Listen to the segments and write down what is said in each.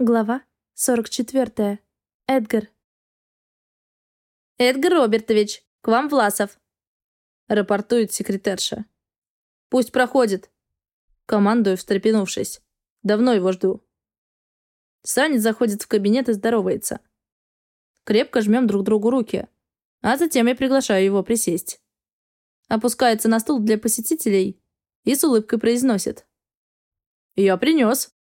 Глава 44. Эдгар. «Эдгар Робертович, к вам Власов!» Рапортует секретарша. «Пусть проходит!» Командую, встрепенувшись. Давно его жду. Саня заходит в кабинет и здоровается. Крепко жмем друг другу руки, а затем я приглашаю его присесть. Опускается на стул для посетителей и с улыбкой произносит. «Я принес!»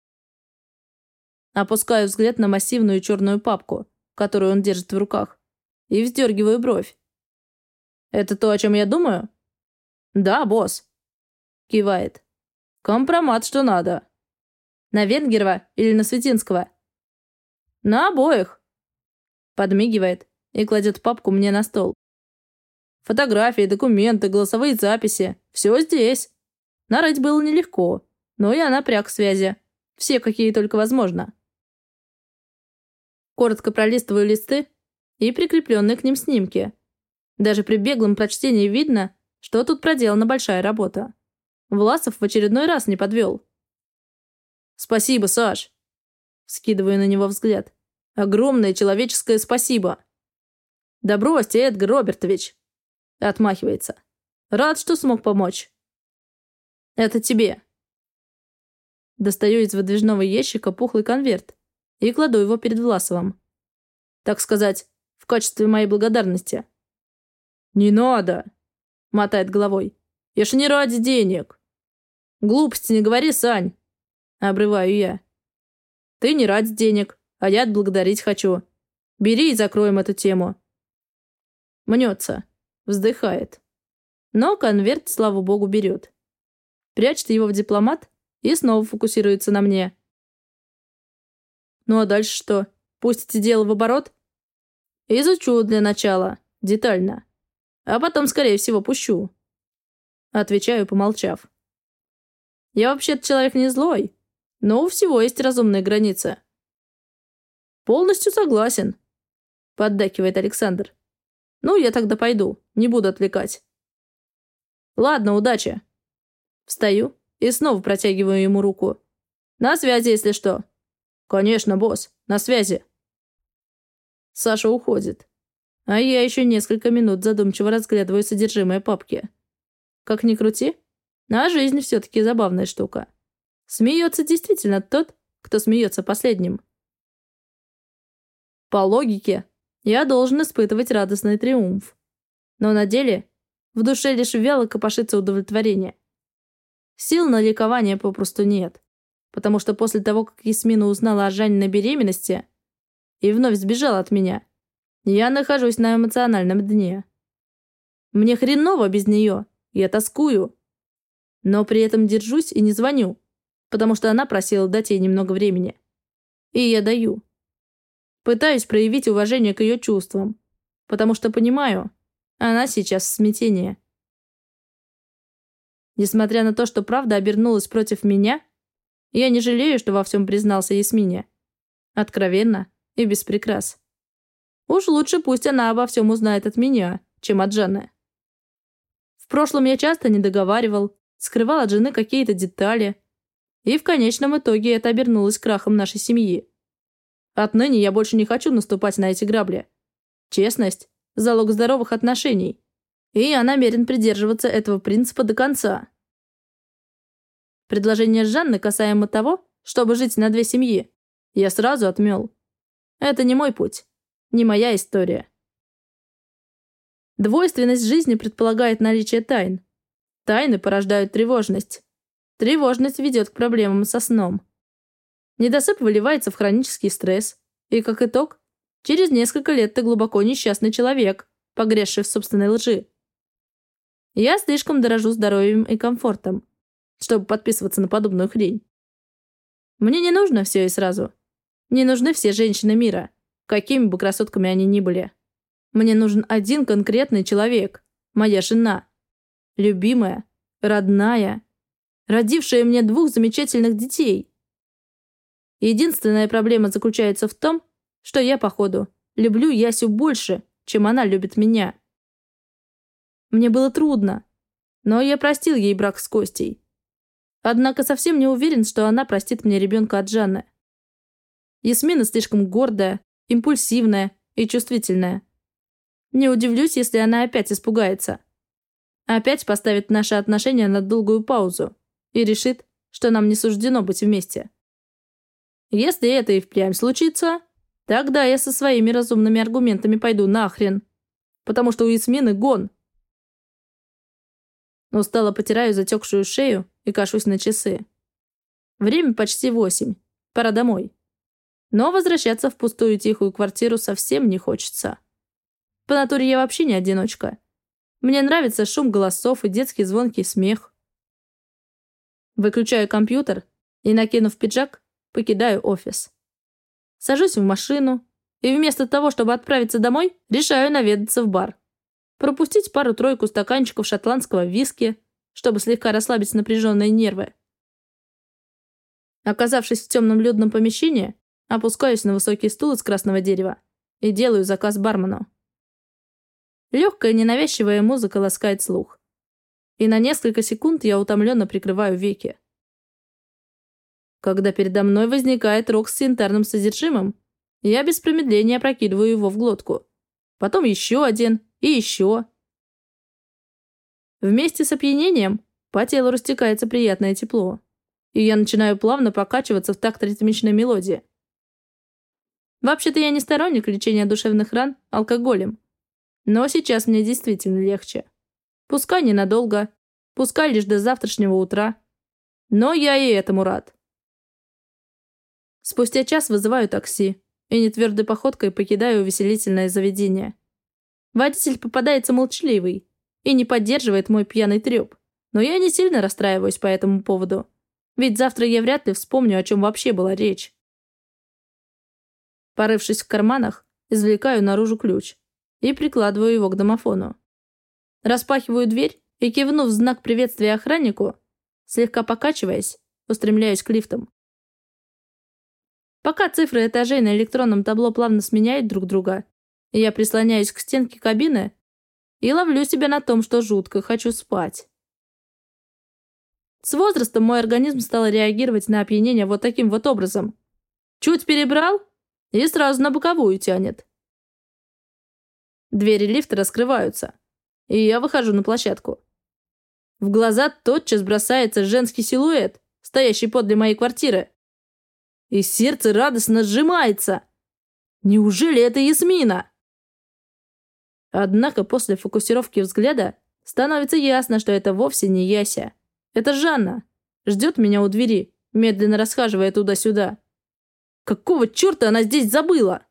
Опускаю взгляд на массивную черную папку, которую он держит в руках, и вздергиваю бровь. «Это то, о чем я думаю?» «Да, босс», — кивает. «Компромат, что надо». «На Венгерова или на Светинского?» «На обоих», — подмигивает и кладет папку мне на стол. «Фотографии, документы, голосовые записи — все здесь. Нарыть было нелегко, но я напряг связи. Все, какие только возможно коротко пролистываю листы и прикрепленные к ним снимки. Даже при беглом прочтении видно, что тут проделана большая работа. Власов в очередной раз не подвел. «Спасибо, Саш!» Скидываю на него взгляд. «Огромное человеческое спасибо!» «Да бросьте, Эдгар Робертович!» Отмахивается. «Рад, что смог помочь!» «Это тебе!» Достаю из выдвижного ящика пухлый конверт и кладу его перед Власовым. Так сказать, в качестве моей благодарности. «Не надо!» — мотает головой. «Я ж не ради денег!» «Глупости не говори, Сань!» — обрываю я. «Ты не ради денег, а я отблагодарить хочу. Бери и закроем эту тему». Мнется, вздыхает. Но конверт, слава богу, берет. Прячет его в дипломат и снова фокусируется на мне. Ну а дальше что? Пустите дело в оборот? Изучу для начала. Детально. А потом, скорее всего, пущу. Отвечаю, помолчав. Я вообще-то человек не злой, но у всего есть разумные границы. Полностью согласен, поддакивает Александр. Ну, я тогда пойду, не буду отвлекать. Ладно, удачи. Встаю и снова протягиваю ему руку. На связи, если что. «Конечно, босс. На связи». Саша уходит. А я еще несколько минут задумчиво разглядываю содержимое папки. Как ни крути, а жизнь все-таки забавная штука. Смеется действительно тот, кто смеется последним. По логике, я должен испытывать радостный триумф. Но на деле в душе лишь вяло копошится удовлетворение. Сил на ликование попросту нет потому что после того, как Ясмина узнала о Жанниной беременности и вновь сбежала от меня, я нахожусь на эмоциональном дне. Мне хреново без нее, я тоскую. Но при этом держусь и не звоню, потому что она просила дать ей немного времени. И я даю. Пытаюсь проявить уважение к ее чувствам, потому что понимаю, она сейчас в смятении. Несмотря на то, что правда обернулась против меня, я не жалею, что во всем признался Ясмине. Откровенно и без прикрас. Уж лучше пусть она обо всем узнает от меня, чем от Жанны. В прошлом я часто не договаривал, скрывал от жены какие-то детали, и в конечном итоге это обернулось крахом нашей семьи. Отныне я больше не хочу наступать на эти грабли. Честность – залог здоровых отношений, и я намерен придерживаться этого принципа до конца. Предложение Жанны касаемо того, чтобы жить на две семьи, я сразу отмел. Это не мой путь, не моя история. Двойственность жизни предполагает наличие тайн. Тайны порождают тревожность. Тревожность ведет к проблемам со сном. Недосып выливается в хронический стресс. И, как итог, через несколько лет ты глубоко несчастный человек, погрязший в собственной лжи. Я слишком дорожу здоровьем и комфортом чтобы подписываться на подобную хрень. Мне не нужно все и сразу. Не нужны все женщины мира, какими бы красотками они ни были. Мне нужен один конкретный человек, моя жена. Любимая, родная, родившая мне двух замечательных детей. Единственная проблема заключается в том, что я, походу, люблю Ясю больше, чем она любит меня. Мне было трудно, но я простил ей брак с Костей. Однако совсем не уверен, что она простит мне ребенка от Жанны. Ясмина слишком гордая, импульсивная и чувствительная. Не удивлюсь, если она опять испугается. Опять поставит наши отношения на долгую паузу и решит, что нам не суждено быть вместе. Если это и впрямь случится, тогда я со своими разумными аргументами пойду нахрен. Потому что у Ясмины гон. Устало потираю затекшую шею и кашусь на часы. Время почти восемь. Пора домой. Но возвращаться в пустую тихую квартиру совсем не хочется. По натуре я вообще не одиночка. Мне нравится шум голосов и детский звонкий смех. Выключаю компьютер и, накинув пиджак, покидаю офис. Сажусь в машину и вместо того, чтобы отправиться домой, решаю наведаться в бар. Пропустить пару-тройку стаканчиков шотландского виски, чтобы слегка расслабить напряженные нервы. Оказавшись в темном людном помещении, опускаюсь на высокий стул из красного дерева и делаю заказ бармену. Легкая ненавязчивая музыка ласкает слух. И на несколько секунд я утомленно прикрываю веки. Когда передо мной возникает рог с янтарным содержимым, я без промедления прокидываю его в глотку. Потом еще один и еще. Вместе с опьянением по телу растекается приятное тепло и я начинаю плавно покачиваться в такт ритмичной мелодии. Вообще-то я не сторонник лечения душевных ран алкоголем. Но сейчас мне действительно легче. Пускай ненадолго, пускай лишь до завтрашнего утра. Но я и этому рад. Спустя час вызываю такси и нетвердой походкой покидаю увеселительное заведение. Водитель попадается молчаливый и не поддерживает мой пьяный треп, но я не сильно расстраиваюсь по этому поводу. Ведь завтра я вряд ли вспомню, о чем вообще была речь. Порывшись в карманах, извлекаю наружу ключ и прикладываю его к домофону. Распахиваю дверь и, кивнув в знак приветствия охраннику, слегка покачиваясь, устремляюсь к лифтам. Пока цифры этажей на электронном табло плавно сменяют друг друга, я прислоняюсь к стенке кабины и ловлю себя на том, что жутко хочу спать. С возрастом мой организм стал реагировать на опьянение вот таким вот образом. Чуть перебрал и сразу на боковую тянет. Двери лифта раскрываются, и я выхожу на площадку. В глаза тотчас бросается женский силуэт, стоящий подле моей квартиры. И сердце радостно сжимается. Неужели это Ясмина? Однако после фокусировки взгляда становится ясно, что это вовсе не Яся. Это Жанна. Ждет меня у двери, медленно расхаживая туда-сюда. Какого черта она здесь забыла?